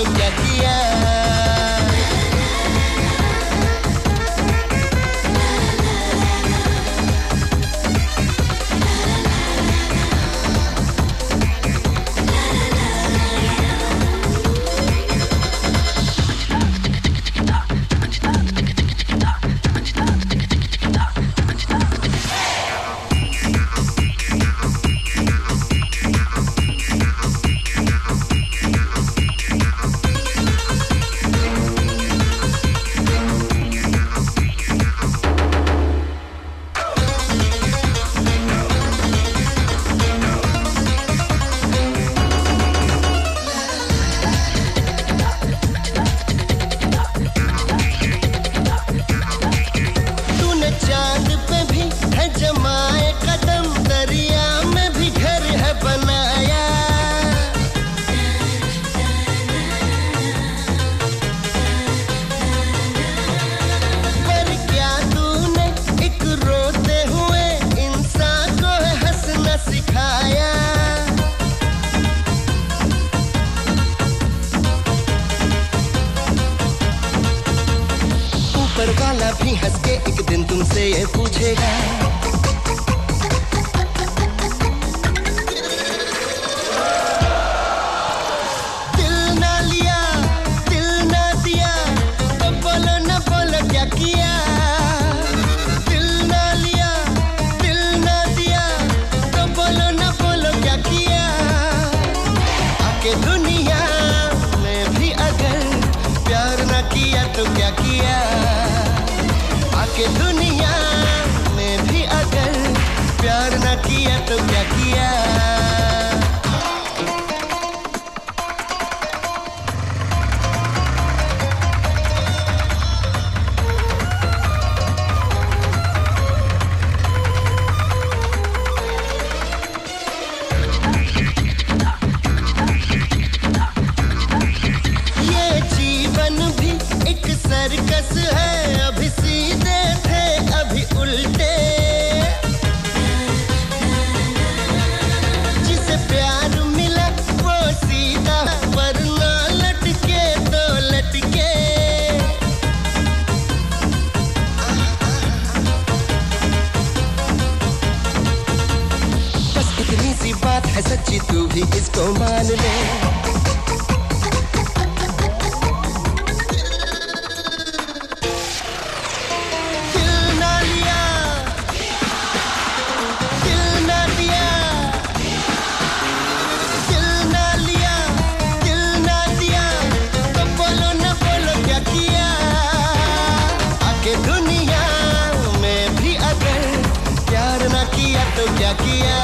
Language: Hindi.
तो क्या किया ऊपर वाला भी हंस के एक दिन तुमसे ये पूछेगा। लिया दिया तो बोलो ना बोलो क्या किया। दिल लिया दिया तो बोलो ना बोलो क्या दुनिया में भी अगर प्यार ना किया तो क्या किया? आके दुनिया में भी अगर प्यार ना किया तो क्या किया? सर्कस है अभी सच्ची तू भी इसको मान ले। लिया लिया दिया तो बोलो ना बोलो क्या किया। दुनिया में भी अगर प्यार किया तो क्या किया?